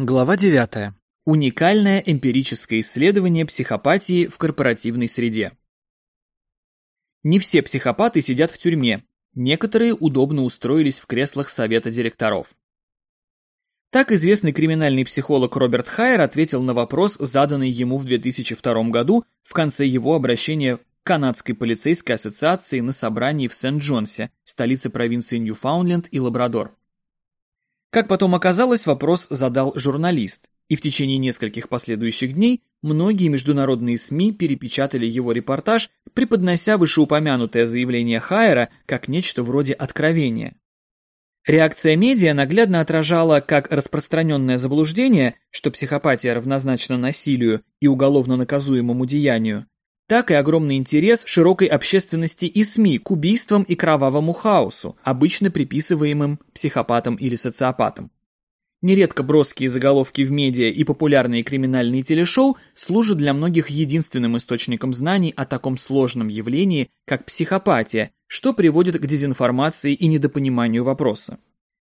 Глава 9. Уникальное эмпирическое исследование психопатии в корпоративной среде. Не все психопаты сидят в тюрьме, некоторые удобно устроились в креслах совета директоров. Так известный криминальный психолог Роберт Хайер ответил на вопрос, заданный ему в 2002 году в конце его обращения к Канадской полицейской ассоциации на собрании в Сент-Джонсе, столице провинции Ньюфаундленд и Лабрадор. Как потом оказалось, вопрос задал журналист, и в течение нескольких последующих дней многие международные СМИ перепечатали его репортаж, преподнося вышеупомянутое заявление Хайера как нечто вроде откровения. Реакция медиа наглядно отражала как распространенное заблуждение, что психопатия равнозначна насилию и уголовно наказуемому деянию, так и огромный интерес широкой общественности и СМИ к убийствам и кровавому хаосу, обычно приписываемым психопатам или социопатам. Нередко броские заголовки в медиа и популярные криминальные телешоу служат для многих единственным источником знаний о таком сложном явлении, как психопатия, что приводит к дезинформации и недопониманию вопроса.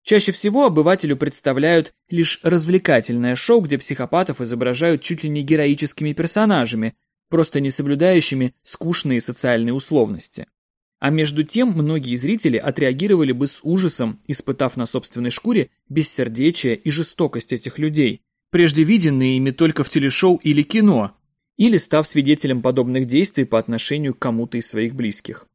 Чаще всего обывателю представляют лишь развлекательное шоу, где психопатов изображают чуть ли не героическими персонажами, просто не соблюдающими скучные социальные условности. А между тем многие зрители отреагировали бы с ужасом, испытав на собственной шкуре бессердечие и жестокость этих людей, прежде виденные ими только в телешоу или кино, или став свидетелем подобных действий по отношению к кому-то из своих близких.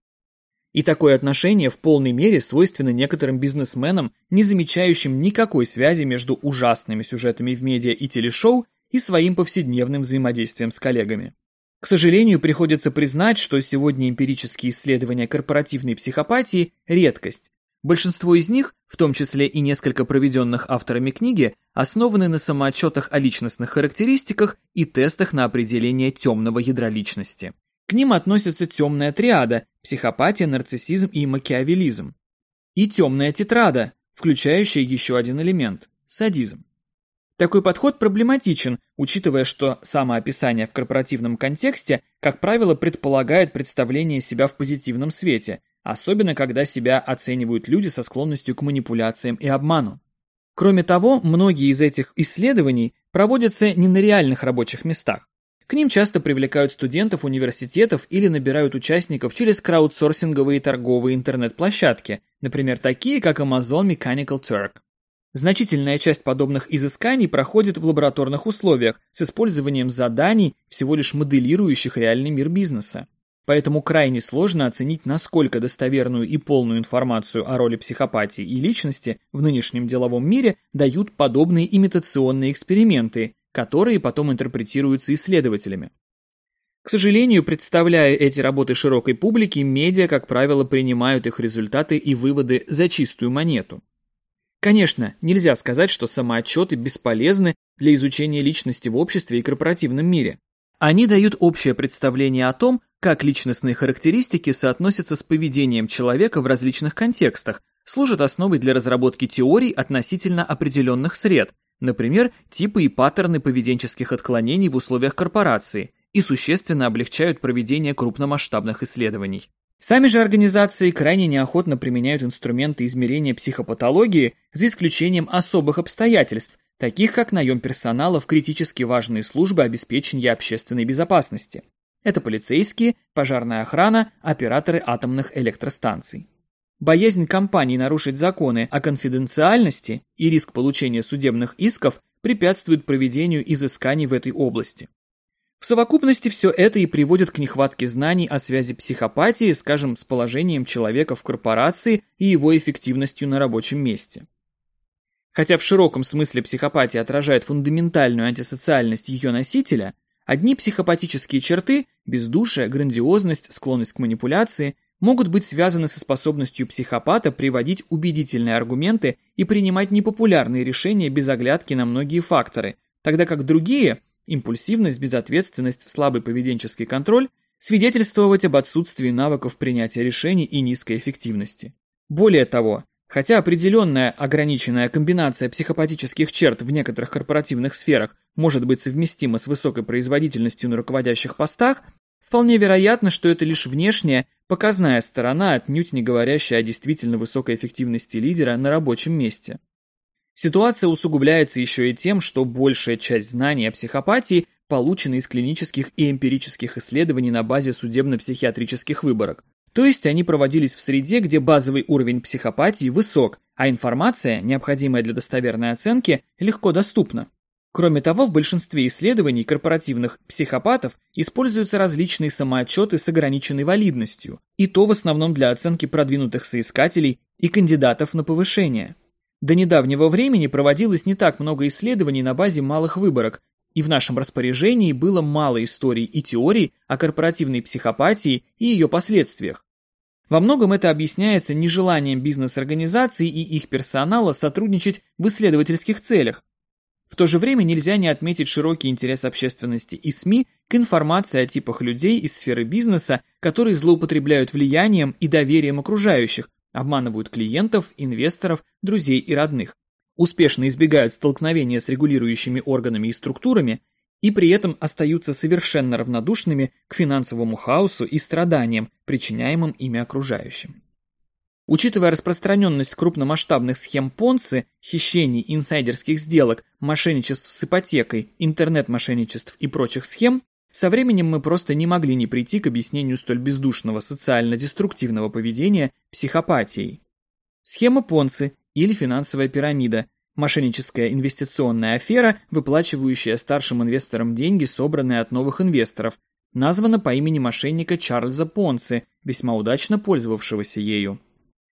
И такое отношение в полной мере свойственно некоторым бизнесменам, не замечающим никакой связи между ужасными сюжетами в медиа и телешоу и своим повседневным взаимодействием с коллегами. К сожалению, приходится признать, что сегодня эмпирические исследования корпоративной психопатии – редкость. Большинство из них, в том числе и несколько проведенных авторами книги, основаны на самоотчетах о личностных характеристиках и тестах на определение темного ядра личности. К ним относятся темная триада – психопатия, нарциссизм и макиавелизм. И темная тетрада, включающая еще один элемент – садизм. Такой подход проблематичен, учитывая, что самоописание в корпоративном контексте, как правило, предполагает представление себя в позитивном свете, особенно когда себя оценивают люди со склонностью к манипуляциям и обману. Кроме того, многие из этих исследований проводятся не на реальных рабочих местах. К ним часто привлекают студентов университетов или набирают участников через краудсорсинговые торговые интернет-площадки, например, такие как Amazon Mechanical Turk. Значительная часть подобных изысканий проходит в лабораторных условиях с использованием заданий, всего лишь моделирующих реальный мир бизнеса. Поэтому крайне сложно оценить, насколько достоверную и полную информацию о роли психопатии и личности в нынешнем деловом мире дают подобные имитационные эксперименты, которые потом интерпретируются исследователями. К сожалению, представляя эти работы широкой публике, медиа, как правило, принимают их результаты и выводы за чистую монету. Конечно, нельзя сказать, что самоотчеты бесполезны для изучения личности в обществе и корпоративном мире. Они дают общее представление о том, как личностные характеристики соотносятся с поведением человека в различных контекстах, служат основой для разработки теорий относительно определенных сред, например, типы и паттерны поведенческих отклонений в условиях корпорации, и существенно облегчают проведение крупномасштабных исследований. Сами же организации крайне неохотно применяют инструменты измерения психопатологии за исключением особых обстоятельств, таких как наем персонала в критически важные службы обеспечения общественной безопасности. Это полицейские, пожарная охрана, операторы атомных электростанций. Боязнь компаний нарушить законы о конфиденциальности и риск получения судебных исков препятствует проведению изысканий в этой области. В совокупности все это и приводит к нехватке знаний о связи психопатии, скажем, с положением человека в корпорации и его эффективностью на рабочем месте. Хотя в широком смысле психопатия отражает фундаментальную антисоциальность ее носителя, одни психопатические черты – бездушие, грандиозность, склонность к манипуляции – могут быть связаны со способностью психопата приводить убедительные аргументы и принимать непопулярные решения без оглядки на многие факторы, тогда как другие – импульсивность, безответственность, слабый поведенческий контроль свидетельствовать об отсутствии навыков принятия решений и низкой эффективности. Более того, хотя определенная ограниченная комбинация психопатических черт в некоторых корпоративных сферах может быть совместима с высокой производительностью на руководящих постах, вполне вероятно, что это лишь внешняя, показная сторона, отнюдь не говорящая о действительно высокой эффективности лидера на рабочем месте. Ситуация усугубляется еще и тем, что большая часть знаний о психопатии получена из клинических и эмпирических исследований на базе судебно-психиатрических выборок. То есть они проводились в среде, где базовый уровень психопатии высок, а информация, необходимая для достоверной оценки, легко доступна. Кроме того, в большинстве исследований корпоративных психопатов используются различные самоотчеты с ограниченной валидностью, и то в основном для оценки продвинутых соискателей и кандидатов на повышение. До недавнего времени проводилось не так много исследований на базе малых выборок, и в нашем распоряжении было мало историй и теорий о корпоративной психопатии и ее последствиях. Во многом это объясняется нежеланием бизнес-организаций и их персонала сотрудничать в исследовательских целях. В то же время нельзя не отметить широкий интерес общественности и СМИ к информации о типах людей из сферы бизнеса, которые злоупотребляют влиянием и доверием окружающих, обманывают клиентов, инвесторов, друзей и родных, успешно избегают столкновения с регулирующими органами и структурами и при этом остаются совершенно равнодушными к финансовому хаосу и страданиям, причиняемым ими окружающим. Учитывая распространенность крупномасштабных схем Понци, хищений, инсайдерских сделок, мошенничеств с ипотекой, интернет-мошенничеств и прочих схем, со временем мы просто не могли не прийти к объяснению столь бездушного социально-деструктивного поведения психопатией. Схема Понци или финансовая пирамида – мошенническая инвестиционная афера, выплачивающая старшим инвесторам деньги, собранные от новых инвесторов, названа по имени мошенника Чарльза Понци, весьма удачно пользовавшегося ею.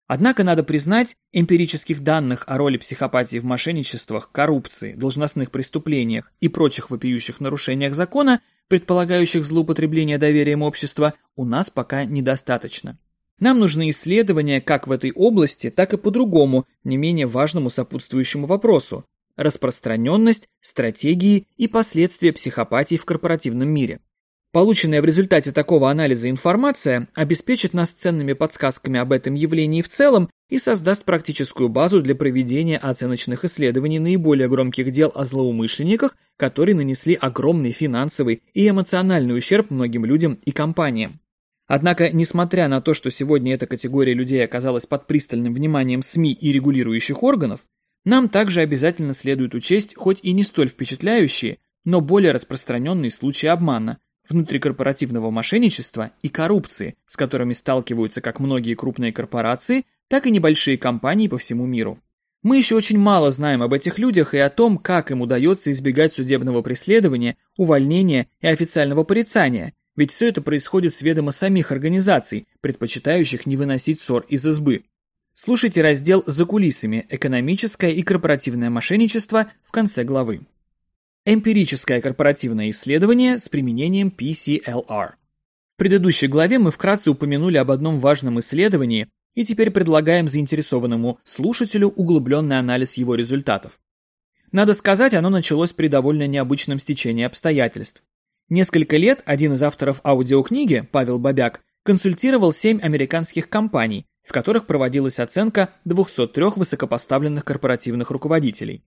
Однако, надо признать, эмпирических данных о роли психопатии в мошенничествах, коррупции, должностных преступлениях и прочих вопиющих нарушениях закона предполагающих злоупотребление доверием общества, у нас пока недостаточно. Нам нужны исследования как в этой области, так и по другому, не менее важному сопутствующему вопросу – распространенность, стратегии и последствия психопатии в корпоративном мире. Полученная в результате такого анализа информация обеспечит нас ценными подсказками об этом явлении в целом и создаст практическую базу для проведения оценочных исследований наиболее громких дел о злоумышленниках, которые нанесли огромный финансовый и эмоциональный ущерб многим людям и компаниям. Однако, несмотря на то, что сегодня эта категория людей оказалась под пристальным вниманием СМИ и регулирующих органов, нам также обязательно следует учесть хоть и не столь впечатляющие, но более распространенные случаи обмана, внутрикорпоративного мошенничества и коррупции, с которыми сталкиваются как многие крупные корпорации, так и небольшие компании по всему миру. Мы еще очень мало знаем об этих людях и о том, как им удается избегать судебного преследования, увольнения и официального порицания, ведь все это происходит с ведома самих организаций, предпочитающих не выносить ссор из избы. Слушайте раздел «За кулисами. Экономическое и корпоративное мошенничество» в конце главы. Эмпирическое корпоративное исследование с применением PCLR. В предыдущей главе мы вкратце упомянули об одном важном исследовании и теперь предлагаем заинтересованному слушателю углубленный анализ его результатов. Надо сказать, оно началось при довольно необычном стечении обстоятельств. Несколько лет один из авторов аудиокниги, Павел Бабяк, консультировал семь американских компаний, в которых проводилась оценка 203 высокопоставленных корпоративных руководителей.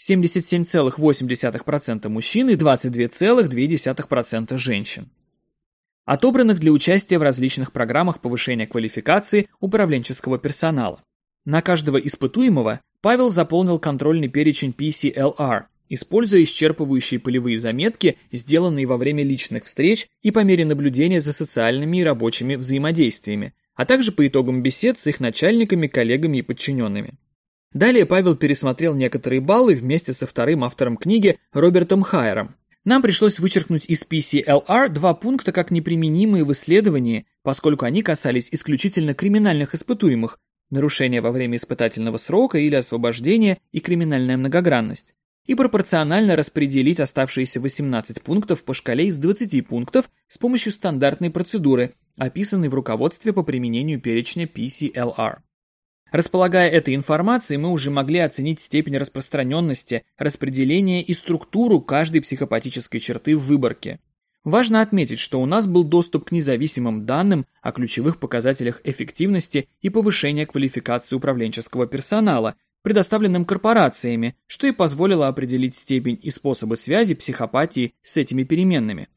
77,8% мужчин и 22,2% женщин. Отобранных для участия в различных программах повышения квалификации управленческого персонала. На каждого испытуемого Павел заполнил контрольный перечень PCLR, используя исчерпывающие полевые заметки, сделанные во время личных встреч и по мере наблюдения за социальными и рабочими взаимодействиями, а также по итогам бесед с их начальниками, коллегами и подчиненными. Далее Павел пересмотрел некоторые баллы вместе со вторым автором книги Робертом Хайером. Нам пришлось вычеркнуть из PCLR два пункта как неприменимые в исследовании, поскольку они касались исключительно криминальных испытуемых, нарушения во время испытательного срока или освобождения и криминальная многогранность, и пропорционально распределить оставшиеся 18 пунктов по шкале из 20 пунктов с помощью стандартной процедуры, описанной в руководстве по применению перечня PCLR. Располагая этой информацией, мы уже могли оценить степень распространенности, распределения и структуру каждой психопатической черты в выборке. Важно отметить, что у нас был доступ к независимым данным о ключевых показателях эффективности и повышения квалификации управленческого персонала, предоставленным корпорациями, что и позволило определить степень и способы связи психопатии с этими переменными.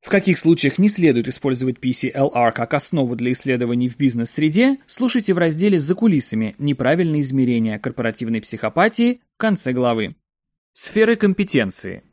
В каких случаях не следует использовать PCLR как основу для исследований в бизнес-среде, слушайте в разделе «За кулисами. Неправильные измерения корпоративной психопатии» в конце главы. Сферы компетенции.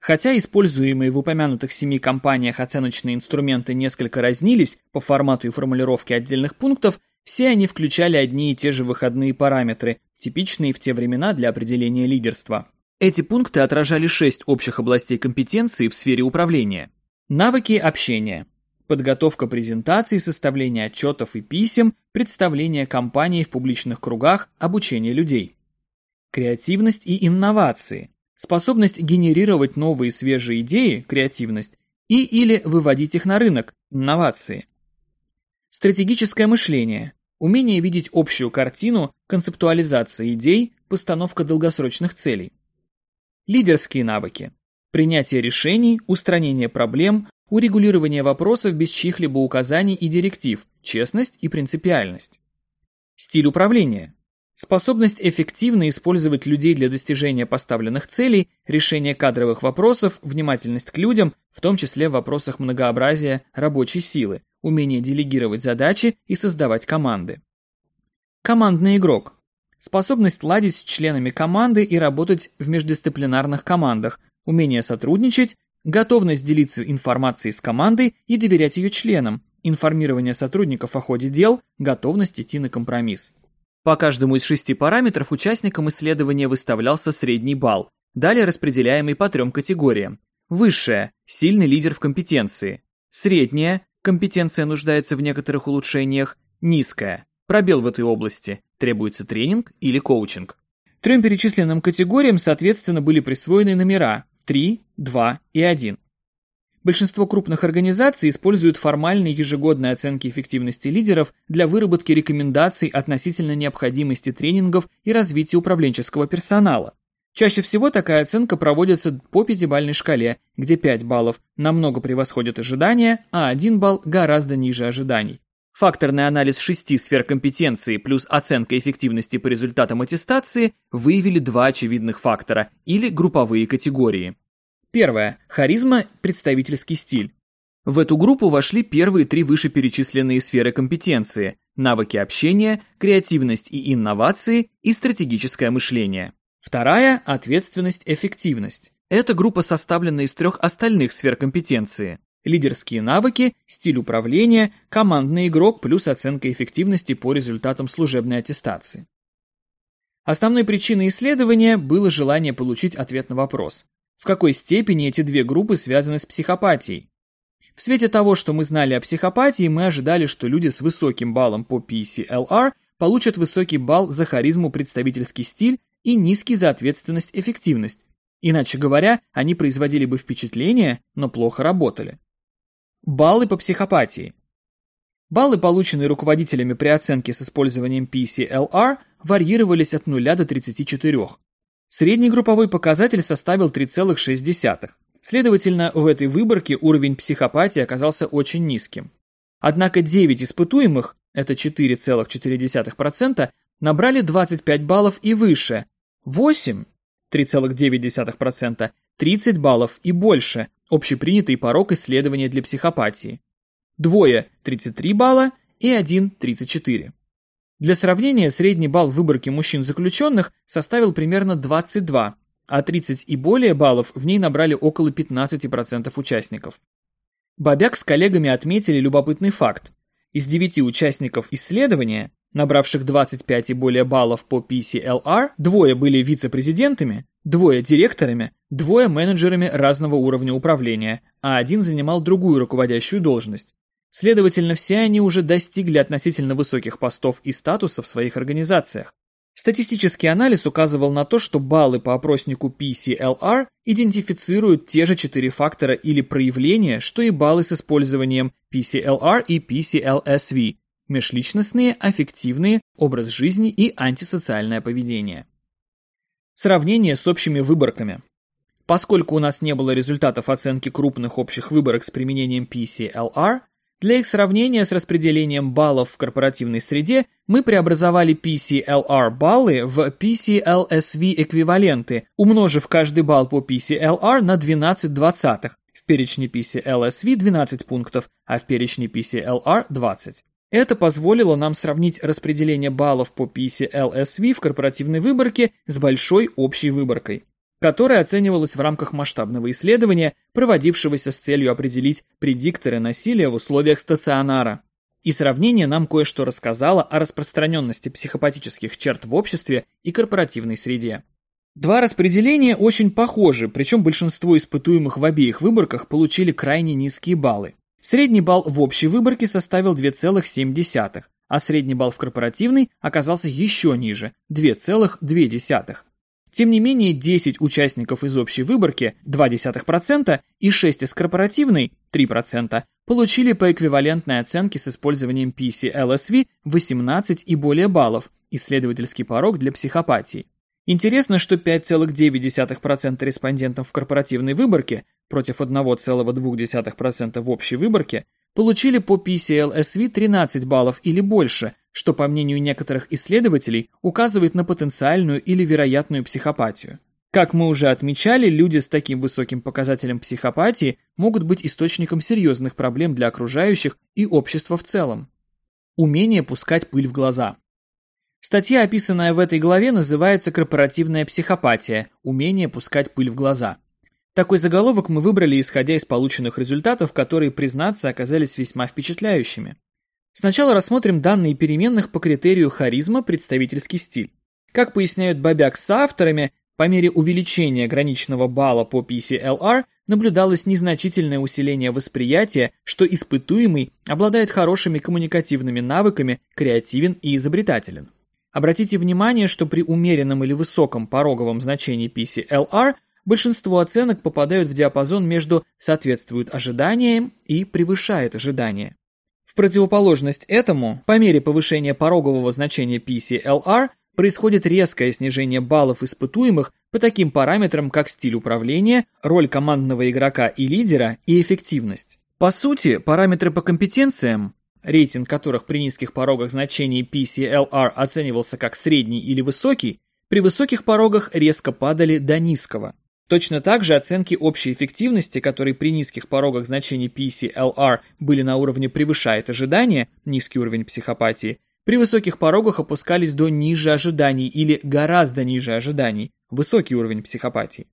Хотя используемые в упомянутых семи компаниях оценочные инструменты несколько разнились по формату и формулировке отдельных пунктов, все они включали одни и те же выходные параметры, типичные в те времена для определения лидерства. Эти пункты отражали шесть общих областей компетенции в сфере управления. Навыки общения. Подготовка презентаций, составление отчетов и писем, представление компании в публичных кругах, обучение людей. Креативность и инновации. Способность генерировать новые свежие идеи, креативность, и или выводить их на рынок, инновации. Стратегическое мышление. Умение видеть общую картину, концептуализация идей, постановка долгосрочных целей. Лидерские навыки. Принятие решений, устранение проблем, урегулирование вопросов без чьих-либо указаний и директив, честность и принципиальность. Стиль управления. Способность эффективно использовать людей для достижения поставленных целей, решение кадровых вопросов, внимательность к людям, в том числе в вопросах многообразия рабочей силы, умение делегировать задачи и создавать команды. Командный игрок. Способность ладить с членами команды и работать в междисциплинарных командах, умение сотрудничать, готовность делиться информацией с командой и доверять ее членам, информирование сотрудников о ходе дел, готовность идти на компромисс. По каждому из шести параметров участникам исследования выставлялся средний балл, далее распределяемый по трем категориям. Высшая – сильный лидер в компетенции. Средняя – компетенция нуждается в некоторых улучшениях. Низкая – пробел в этой области, требуется тренинг или коучинг. Трем перечисленным категориям, соответственно, были присвоены номера 3, 2 и 1. Большинство крупных организаций используют формальные ежегодные оценки эффективности лидеров для выработки рекомендаций относительно необходимости тренингов и развития управленческого персонала. Чаще всего такая оценка проводится по пятибалльной шкале, где 5 баллов намного превосходят ожидания, а 1 балл гораздо ниже ожиданий. Факторный анализ шести сфер компетенции плюс оценка эффективности по результатам аттестации выявили два очевидных фактора или групповые категории. Первое. Харизма – представительский стиль. В эту группу вошли первые три вышеперечисленные сферы компетенции – навыки общения, креативность и инновации и стратегическое мышление. Вторая – ответственность-эффективность. Эта группа составлена из трех остальных сфер компетенции – лидерские навыки, стиль управления, командный игрок плюс оценка эффективности по результатам служебной аттестации. Основной причиной исследования было желание получить ответ на вопрос – в какой степени эти две группы связаны с психопатией. В свете того, что мы знали о психопатии, мы ожидали, что люди с высоким баллом по PCLR получат высокий балл за харизму представительский стиль и низкий за ответственность эффективность. Иначе говоря, они производили бы впечатление, но плохо работали. Баллы по психопатии. Баллы, полученные руководителями при оценке с использованием PCLR, варьировались от 0 до 34. Средний групповой показатель составил 3,6. Следовательно, в этой выборке уровень психопатии оказался очень низким. Однако 9 испытуемых, это 4,4%, набрали 25 баллов и выше, 8, 3,9%, 30 баллов и больше, общепринятый порог исследования для психопатии. Двое – 33 балла и один – 34. Для сравнения, средний балл в выборке мужчин-заключенных составил примерно 22, а 30 и более баллов в ней набрали около 15% участников. Бобяк с коллегами отметили любопытный факт. Из 9 участников исследования, набравших 25 и более баллов по PCLR, двое были вице-президентами, двое директорами, двое менеджерами разного уровня управления, а один занимал другую руководящую должность. Следовательно, все они уже достигли относительно высоких постов и статуса в своих организациях. Статистический анализ указывал на то, что баллы по опроснику PCLR идентифицируют те же четыре фактора или проявления, что и баллы с использованием PCLR и PCLSV – межличностные, аффективные, образ жизни и антисоциальное поведение. Сравнение с общими выборками. Поскольку у нас не было результатов оценки крупных общих выборок с применением PCLR, для их сравнения с распределением баллов в корпоративной среде мы преобразовали PCLR баллы в PCLSV эквиваленты, умножив каждый балл по PCLR на 12 двадцатых. В перечне PCLSV 12 пунктов, а в перечне PCLR 20. Это позволило нам сравнить распределение баллов по PCLSV в корпоративной выборке с большой общей выборкой, которая оценивалась в рамках масштабного исследования, проводившегося с целью определить предикторы насилия в условиях стационара. И сравнение нам кое-что рассказало о распространенности психопатических черт в обществе и корпоративной среде. Два распределения очень похожи, причем большинство испытуемых в обеих выборках получили крайне низкие баллы. Средний балл в общей выборке составил 2,7, а средний балл в корпоративной оказался еще ниже – 2,2. Тем не менее, 10 участников из общей выборки 0,2% и 6 из корпоративной 3% получили по эквивалентной оценке с использованием PC-LSV 18 и более баллов, исследовательский порог для психопатии. Интересно, что 5,9% респондентов в корпоративной выборке против 1,2% в общей выборке получили по PCL-SV 13 баллов или больше, что, по мнению некоторых исследователей, указывает на потенциальную или вероятную психопатию. Как мы уже отмечали, люди с таким высоким показателем психопатии могут быть источником серьезных проблем для окружающих и общества в целом. Умение пускать пыль в глаза. Статья, описанная в этой главе, называется «Корпоративная психопатия. Умение пускать пыль в глаза». Такой заголовок мы выбрали, исходя из полученных результатов, которые, признаться, оказались весьма впечатляющими. Сначала рассмотрим данные переменных по критерию харизма представительский стиль. Как поясняют Бабяк с авторами, по мере увеличения граничного балла по PCLR наблюдалось незначительное усиление восприятия, что испытуемый обладает хорошими коммуникативными навыками, креативен и изобретателен. Обратите внимание, что при умеренном или высоком пороговом значении PCLR большинство оценок попадают в диапазон между «соответствует ожиданиям» и «превышает ожидания». В противоположность этому, по мере повышения порогового значения PCLR происходит резкое снижение баллов испытуемых по таким параметрам, как стиль управления, роль командного игрока и лидера и эффективность. По сути, параметры по компетенциям рейтинг которых при низких порогах значений PCLR оценивался как средний или высокий, при высоких порогах резко падали до низкого. Точно так же оценки общей эффективности, которые при низких порогах значений PCLR были на уровне превышает ожидания, низкий уровень психопатии, при высоких порогах опускались до ниже ожиданий или гораздо ниже ожиданий, высокий уровень психопатии.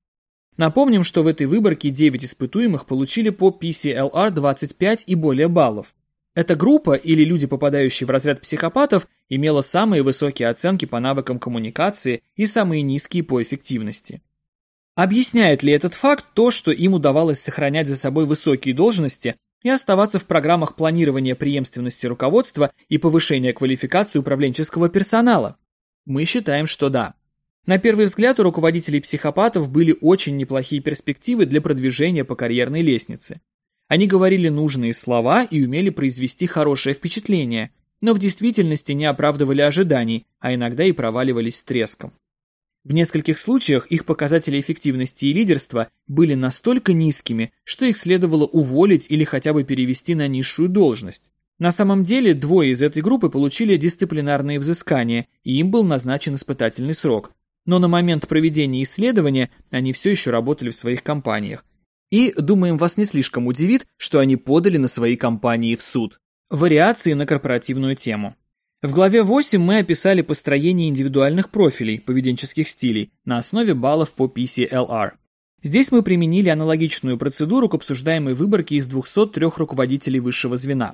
Напомним, что в этой выборке 9 испытуемых получили по PCLR 25 и более баллов. Эта группа, или люди, попадающие в разряд психопатов, имела самые высокие оценки по навыкам коммуникации и самые низкие по эффективности. Объясняет ли этот факт то, что им удавалось сохранять за собой высокие должности и оставаться в программах планирования преемственности руководства и повышения квалификации управленческого персонала? Мы считаем, что да. На первый взгляд у руководителей психопатов были очень неплохие перспективы для продвижения по карьерной лестнице. Они говорили нужные слова и умели произвести хорошее впечатление, но в действительности не оправдывали ожиданий, а иногда и проваливались с треском. В нескольких случаях их показатели эффективности и лидерства были настолько низкими, что их следовало уволить или хотя бы перевести на низшую должность. На самом деле двое из этой группы получили дисциплинарные взыскания, и им был назначен испытательный срок. Но на момент проведения исследования они все еще работали в своих компаниях, и, думаем, вас не слишком удивит, что они подали на свои компании в суд. Вариации на корпоративную тему. В главе 8 мы описали построение индивидуальных профилей поведенческих стилей на основе баллов по PCLR. Здесь мы применили аналогичную процедуру к обсуждаемой выборке из 203 руководителей высшего звена.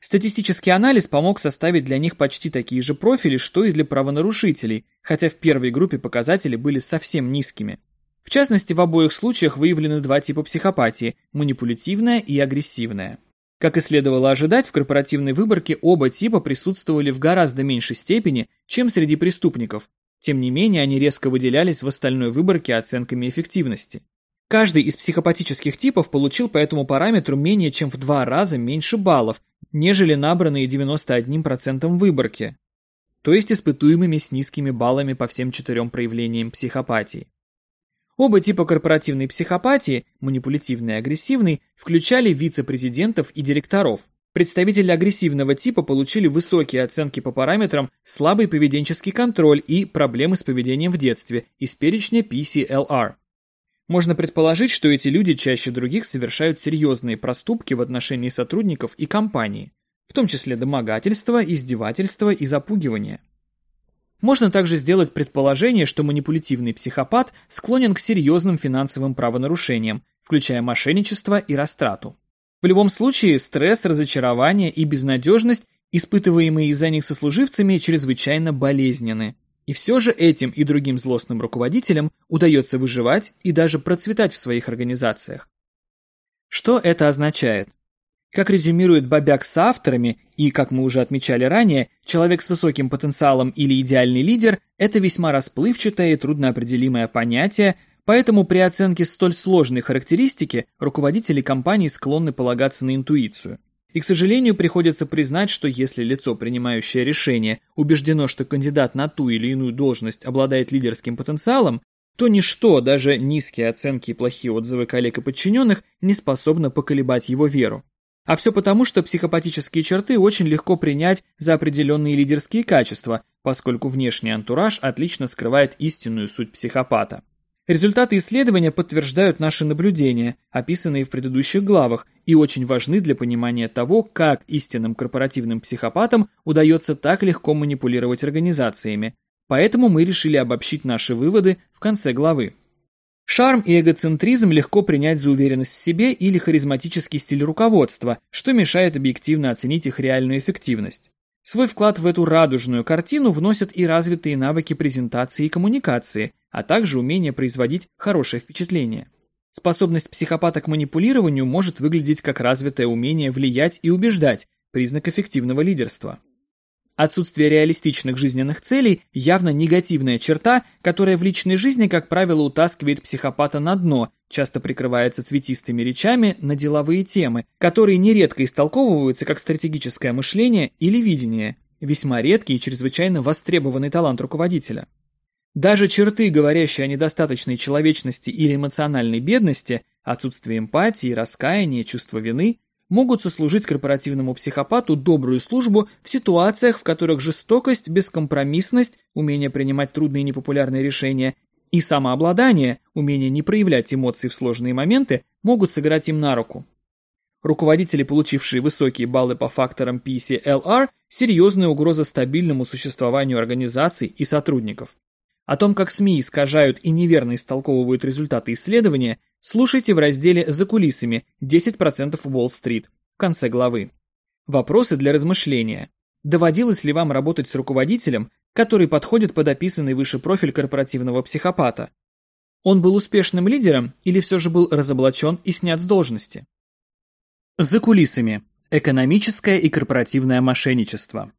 Статистический анализ помог составить для них почти такие же профили, что и для правонарушителей, хотя в первой группе показатели были совсем низкими. В частности, в обоих случаях выявлены два типа психопатии – манипулятивная и агрессивная. Как и следовало ожидать, в корпоративной выборке оба типа присутствовали в гораздо меньшей степени, чем среди преступников. Тем не менее, они резко выделялись в остальной выборке оценками эффективности. Каждый из психопатических типов получил по этому параметру менее чем в два раза меньше баллов, нежели набранные 91% выборки, то есть испытуемыми с низкими баллами по всем четырем проявлениям психопатии. Оба типа корпоративной психопатии, манипулятивный и агрессивный, включали вице-президентов и директоров. Представители агрессивного типа получили высокие оценки по параметрам слабый поведенческий контроль и проблемы с поведением в детстве из перечня PCLR. Можно предположить, что эти люди чаще других совершают серьезные проступки в отношении сотрудников и компании, в том числе домогательства, издевательства и запугивания. Можно также сделать предположение, что манипулятивный психопат склонен к серьезным финансовым правонарушениям, включая мошенничество и растрату. В любом случае, стресс, разочарование и безнадежность, испытываемые из-за них сослуживцами, чрезвычайно болезненны. И все же этим и другим злостным руководителям удается выживать и даже процветать в своих организациях. Что это означает? Как резюмирует Бабяк с авторами, и, как мы уже отмечали ранее, человек с высоким потенциалом или идеальный лидер – это весьма расплывчатое и трудноопределимое понятие, поэтому при оценке столь сложной характеристики руководители компаний склонны полагаться на интуицию. И, к сожалению, приходится признать, что если лицо, принимающее решение, убеждено, что кандидат на ту или иную должность обладает лидерским потенциалом, то ничто, даже низкие оценки и плохие отзывы коллег и подчиненных, не способно поколебать его веру. А все потому, что психопатические черты очень легко принять за определенные лидерские качества, поскольку внешний антураж отлично скрывает истинную суть психопата. Результаты исследования подтверждают наши наблюдения, описанные в предыдущих главах, и очень важны для понимания того, как истинным корпоративным психопатам удается так легко манипулировать организациями. Поэтому мы решили обобщить наши выводы в конце главы. Шарм и эгоцентризм легко принять за уверенность в себе или харизматический стиль руководства, что мешает объективно оценить их реальную эффективность. Свой вклад в эту радужную картину вносят и развитые навыки презентации и коммуникации, а также умение производить хорошее впечатление. Способность психопата к манипулированию может выглядеть как развитое умение влиять и убеждать, признак эффективного лидерства. Отсутствие реалистичных жизненных целей – явно негативная черта, которая в личной жизни, как правило, утаскивает психопата на дно, часто прикрывается цветистыми речами на деловые темы, которые нередко истолковываются как стратегическое мышление или видение, весьма редкий и чрезвычайно востребованный талант руководителя. Даже черты, говорящие о недостаточной человечности или эмоциональной бедности, отсутствие эмпатии, раскаяния, чувства вины – могут сослужить корпоративному психопату добрую службу в ситуациях, в которых жестокость, бескомпромиссность, умение принимать трудные и непопулярные решения и самообладание, умение не проявлять эмоций в сложные моменты, могут сыграть им на руку. Руководители, получившие высокие баллы по факторам PCLR, серьезная угроза стабильному существованию организаций и сотрудников. О том, как СМИ искажают и неверно истолковывают результаты исследования, Слушайте в разделе «За кулисами» 10% Уолл-стрит в конце главы. Вопросы для размышления. Доводилось ли вам работать с руководителем, который подходит под описанный выше профиль корпоративного психопата? Он был успешным лидером или все же был разоблачен и снят с должности? За кулисами. Экономическое и корпоративное мошенничество.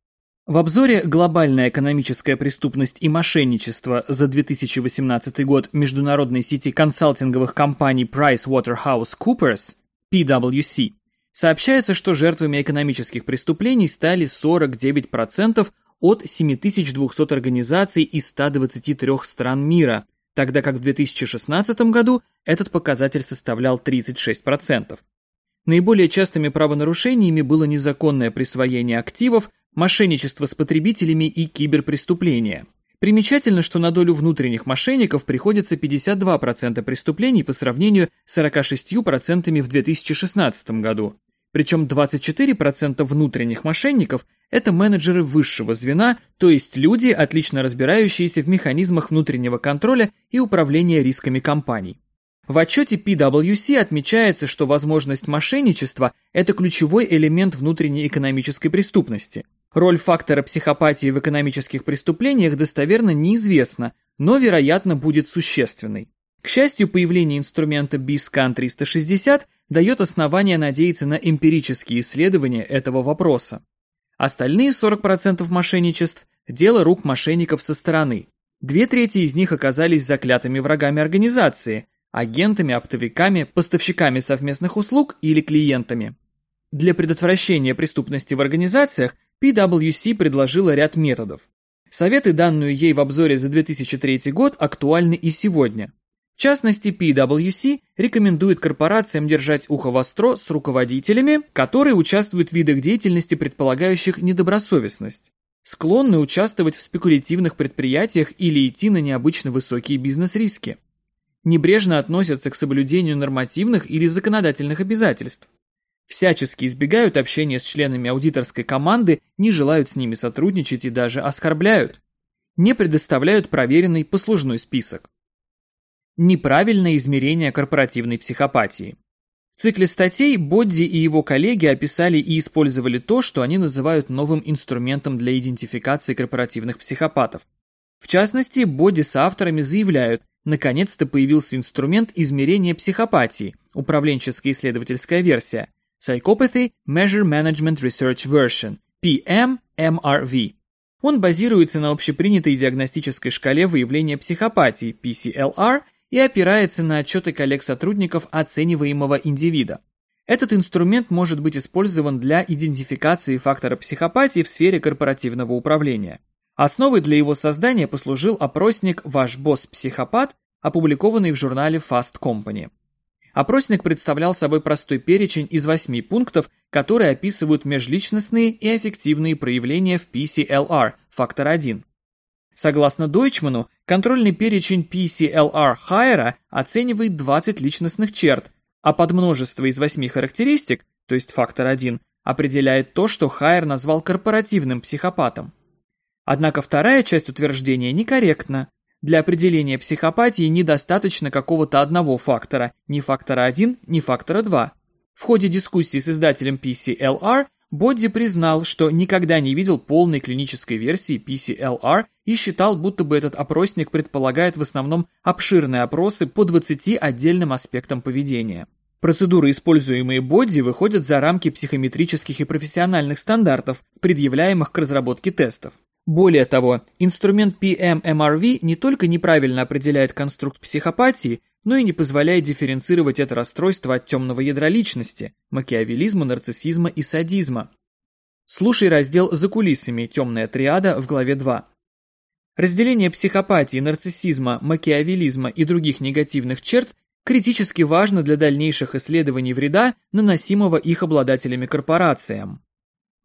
В обзоре «Глобальная экономическая преступность и мошенничество» за 2018 год международной сети консалтинговых компаний PricewaterhouseCoopers, PwC, сообщается, что жертвами экономических преступлений стали 49% от 7200 организаций из 123 стран мира, тогда как в 2016 году этот показатель составлял 36%. Наиболее частыми правонарушениями было незаконное присвоение активов, мошенничество с потребителями и киберпреступления. Примечательно, что на долю внутренних мошенников приходится 52% преступлений по сравнению с 46% в 2016 году. Причем 24% внутренних мошенников – это менеджеры высшего звена, то есть люди, отлично разбирающиеся в механизмах внутреннего контроля и управления рисками компаний. В отчете PwC отмечается, что возможность мошенничества – это ключевой элемент внутренней экономической преступности. Роль фактора психопатии в экономических преступлениях достоверно неизвестна, но, вероятно, будет существенной. К счастью, появление инструмента BISCAN 360 дает основания надеяться на эмпирические исследования этого вопроса. Остальные 40% мошенничеств – дело рук мошенников со стороны. Две трети из них оказались заклятыми врагами организации, агентами, оптовиками, поставщиками совместных услуг или клиентами. Для предотвращения преступности в организациях PwC предложила ряд методов. Советы, данные ей в обзоре за 2003 год, актуальны и сегодня. В частности, PwC рекомендует корпорациям держать ухо востро с руководителями, которые участвуют в видах деятельности, предполагающих недобросовестность, склонны участвовать в спекулятивных предприятиях или идти на необычно высокие бизнес-риски. небрежно относятся к соблюдению нормативных или законодательных обязательств, всячески избегают общения с членами аудиторской команды, не желают с ними сотрудничать и даже оскорбляют, не предоставляют проверенный послужной список. Неправильное измерение корпоративной психопатии. В цикле статей Бодди и его коллеги описали и использовали то, что они называют новым инструментом для идентификации корпоративных психопатов. В частности, Бодди с авторами заявляют, наконец-то появился инструмент измерения психопатии, управленческая исследовательская версия, Psychopathy Measure Management Research Version, PMMRV. Он базируется на общепринятой диагностической шкале выявления психопатии, PCLR, и опирается на отчеты коллег-сотрудников оцениваемого индивида. Этот инструмент может быть использован для идентификации фактора психопатии в сфере корпоративного управления. Основой для его создания послужил опросник «Ваш босс-психопат», опубликованный в журнале Fast Company. Опросник представлял собой простой перечень из восьми пунктов, которые описывают межличностные и аффективные проявления в PCLR, фактор 1. Согласно Дойчману, контрольный перечень PCLR Хайера оценивает 20 личностных черт, а подмножество из восьми характеристик, то есть фактор 1, определяет то, что Хайер назвал корпоративным психопатом. Однако вторая часть утверждения некорректна. Для определения психопатии недостаточно какого-то одного фактора, ни фактора 1, ни фактора 2. В ходе дискуссии с издателем PCLR Бодди признал, что никогда не видел полной клинической версии PCLR и считал, будто бы этот опросник предполагает в основном обширные опросы по 20 отдельным аспектам поведения. Процедуры, используемые Бодди, выходят за рамки психометрических и профессиональных стандартов, предъявляемых к разработке тестов. Более того, инструмент PMMRV не только неправильно определяет конструкт психопатии, но и не позволяет дифференцировать это расстройство от темного ядра личности, макиавелизма, нарциссизма и садизма. Слушай раздел «За кулисами. Темная триада» в главе 2. Разделение психопатии, нарциссизма, макиавелизма и других негативных черт критически важно для дальнейших исследований вреда, наносимого их обладателями корпорациям.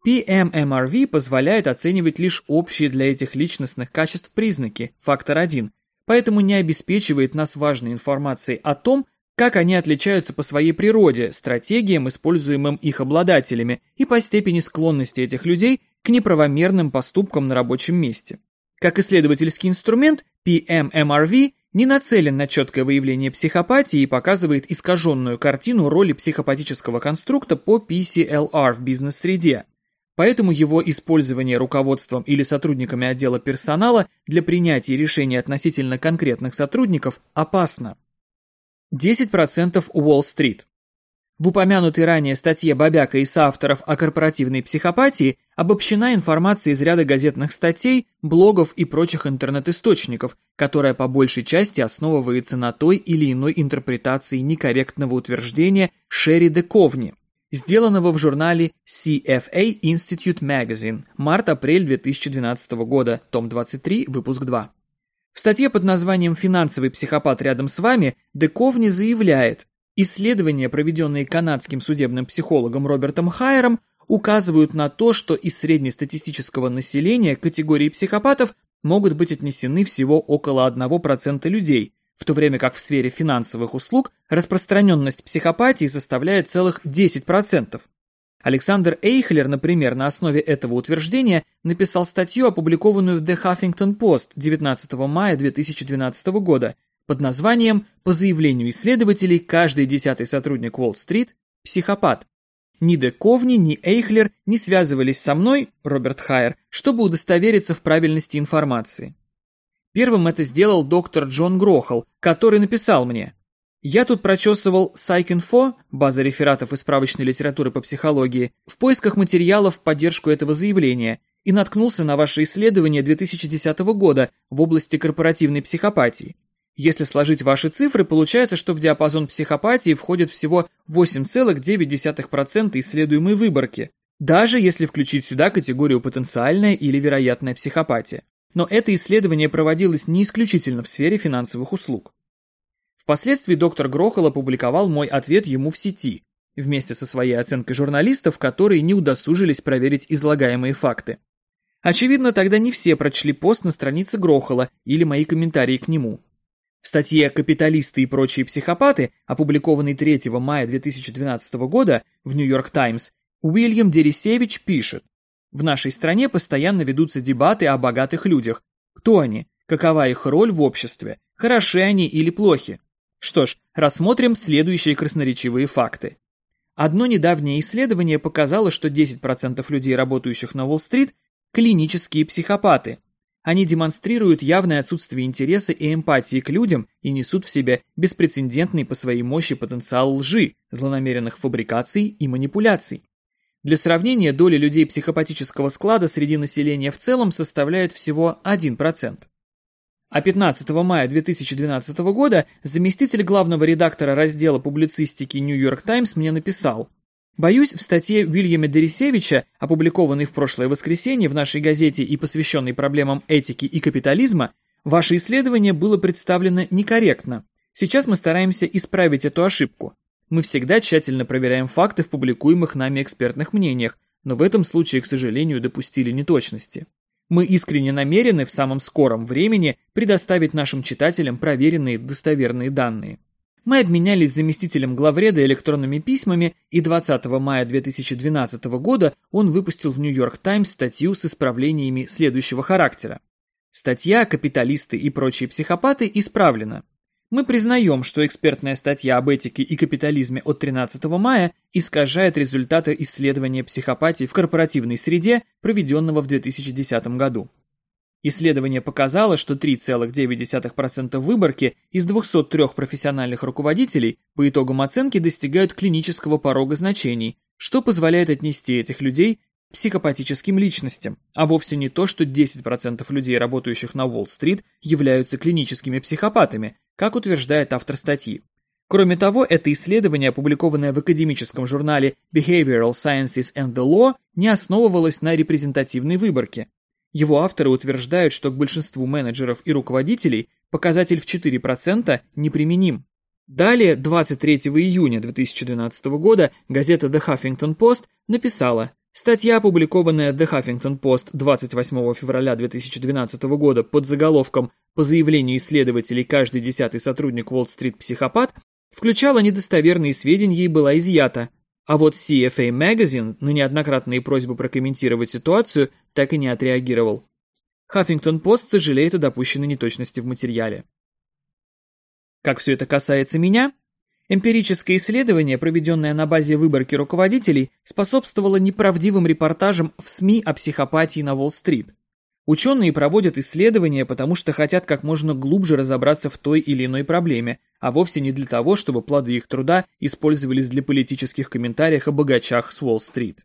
PMMRV позволяет оценивать лишь общие для этих личностных качеств признаки, фактор 1, поэтому не обеспечивает нас важной информацией о том, как они отличаются по своей природе, стратегиям, используемым их обладателями, и по степени склонности этих людей к неправомерным поступкам на рабочем месте. Как исследовательский инструмент, PMMRV не нацелен на четкое выявление психопатии и показывает искаженную картину роли психопатического конструкта по PCLR в бизнес-среде. Поэтому его использование руководством или сотрудниками отдела персонала для принятия решений относительно конкретных сотрудников опасно. 10% Уолл-стрит. В упомянутой ранее статье Бобяка и соавторов о корпоративной психопатии обобщена информация из ряда газетных статей, блогов и прочих интернет-источников, которая по большей части основывается на той или иной интерпретации некорректного утверждения Шерри де Ковни – сделанного в журнале CFA Institute Magazine, март-апрель 2012 года, том 23, выпуск 2. В статье под названием «Финансовый психопат рядом с вами» Дековни заявляет, исследования, проведенные канадским судебным психологом Робертом Хайером, указывают на то, что из среднестатистического населения категории психопатов могут быть отнесены всего около 1% людей, в то время как в сфере финансовых услуг распространенность психопатии составляет целых 10%. Александр Эйхлер, например, на основе этого утверждения написал статью, опубликованную в The Huffington Post 19 мая 2012 года под названием «По заявлению исследователей, каждый десятый сотрудник Уолл-стрит – психопат». Ни Де Ковни, ни Эйхлер не связывались со мной, Роберт Хайер, чтобы удостовериться в правильности информации. Первым это сделал доктор Джон Грохол, который написал мне. Я тут прочесывал PsycInfo, база рефератов и справочной литературы по психологии, в поисках материалов в поддержку этого заявления и наткнулся на ваше исследование 2010 года в области корпоративной психопатии. Если сложить ваши цифры, получается, что в диапазон психопатии входит всего 8,9% исследуемой выборки, даже если включить сюда категорию потенциальная или вероятная психопатия. Но это исследование проводилось не исключительно в сфере финансовых услуг. Впоследствии доктор Грохол опубликовал мой ответ ему в сети, вместе со своей оценкой журналистов, которые не удосужились проверить излагаемые факты. Очевидно, тогда не все прочли пост на странице Грохола или мои комментарии к нему. В статье «Капиталисты и прочие психопаты», опубликованной 3 мая 2012 года в «Нью-Йорк Таймс», Уильям Дерисевич пишет, «В нашей стране постоянно ведутся дебаты о богатых людях. Кто они? Какова их роль в обществе? Хороши они или плохи? Что ж, рассмотрим следующие красноречивые факты. Одно недавнее исследование показало, что 10% людей, работающих на Уолл-стрит, клинические психопаты, они демонстрируют явное отсутствие интереса и эмпатии к людям и несут в себе беспрецедентный по своей мощи потенциал лжи, злонамеренных фабрикаций и манипуляций. Для сравнения, доля людей психопатического склада среди населения в целом составляет всего 1%. А 15 мая 2012 года заместитель главного редактора раздела публицистики New York Times мне написал – Боюсь, в статье Уильяма Дерисевича, опубликованной в прошлое воскресенье в нашей газете и посвященной проблемам этики и капитализма, ваше исследование было представлено некорректно. Сейчас мы стараемся исправить эту ошибку. Мы всегда тщательно проверяем факты в публикуемых нами экспертных мнениях, но в этом случае, к сожалению, допустили неточности. Мы искренне намерены в самом скором времени предоставить нашим читателям проверенные достоверные данные. Мы обменялись с заместителем главреда электронными письмами, и 20 мая 2012 года он выпустил в Нью-Йорк Таймс статью с исправлениями следующего характера. Статья «Капиталисты и прочие психопаты» исправлена. Мы признаем, что экспертная статья об этике и капитализме от 13 мая искажает результаты исследования психопатии в корпоративной среде, проведенного в 2010 году. Исследование показало, что 3,9% выборки из 203 профессиональных руководителей по итогам оценки достигают клинического порога значений, что позволяет отнести этих людей к психопатическим личностям, а вовсе не то, что 10% людей, работающих на Уолл-стрит, являются клиническими психопатами, как утверждает автор статьи. Кроме того, это исследование, опубликованное в академическом журнале Behavioral Sciences and the Law, не основывалось на репрезентативной выборке. Его авторы утверждают, что к большинству менеджеров и руководителей показатель в 4% неприменим. Далее, 23 июня 2012 года, газета The Huffington Post написала Статья, опубликованная The Huffington Post 28 февраля 2012 года под заголовком «По заявлению исследователей каждый десятый сотрудник Уолл-стрит психопат», включала недостоверные сведения и была изъята, а вот CFA Magazine на неоднократные просьбы прокомментировать ситуацию так и не отреагировал. Huffington Post сожалеет о допущенной неточности в материале. Как все это касается меня? Эмпирическое исследование, проведенное на базе выборки руководителей, способствовало неправдивым репортажам в СМИ о психопатии на Уолл-стрит. Ученые проводят исследования, потому что хотят как можно глубже разобраться в той или иной проблеме, а вовсе не для того, чтобы плоды их труда использовались для политических комментариев о богачах с Уолл-стрит.